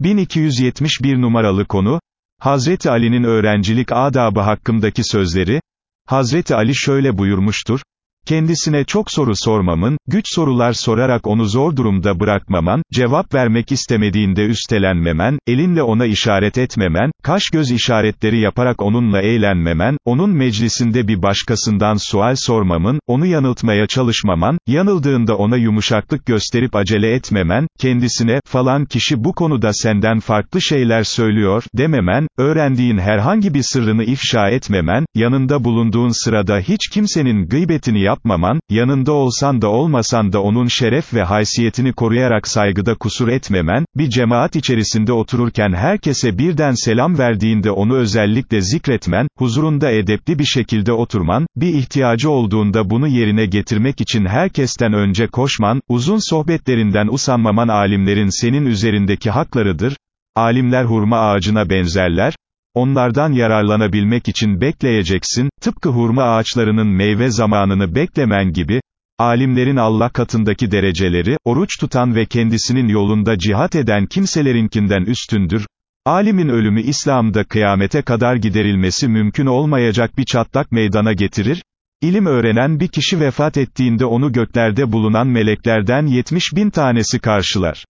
1271 numaralı konu, Hazreti Ali'nin öğrencilik adabı hakkındaki sözleri, Hazreti Ali şöyle buyurmuştur, Kendisine çok soru sormamın, güç sorular sorarak onu zor durumda bırakmaman, cevap vermek istemediğinde üstelenmemen, elinle ona işaret etmemen, kaş göz işaretleri yaparak onunla eğlenmemen, onun meclisinde bir başkasından sual sormamın, onu yanıltmaya çalışmaman, yanıldığında ona yumuşaklık gösterip acele etmemen, kendisine, falan kişi bu konuda senden farklı şeyler söylüyor, dememen, öğrendiğin herhangi bir sırrını ifşa etmemen, yanında bulunduğun sırada hiç kimsenin gıybetini yapmaman, yanında olsan da olmasan da onun şeref ve haysiyetini koruyarak saygıda kusur etmemen, bir cemaat içerisinde otururken herkese birden selam verdiğinde onu özellikle zikretmen, huzurunda edepli bir şekilde oturman, bir ihtiyacı olduğunda bunu yerine getirmek için herkesten önce koşman, uzun sohbetlerinden usanmaman alimlerin senin üzerindeki haklarıdır, alimler hurma ağacına benzerler, Onlardan yararlanabilmek için bekleyeceksin, tıpkı hurma ağaçlarının meyve zamanını beklemen gibi, alimlerin Allah katındaki dereceleri, oruç tutan ve kendisinin yolunda cihat eden kimselerinkinden üstündür. Alimin ölümü İslam'da kıyamete kadar giderilmesi mümkün olmayacak bir çatlak meydana getirir, İlim öğrenen bir kişi vefat ettiğinde onu göklerde bulunan meleklerden 70 bin tanesi karşılar.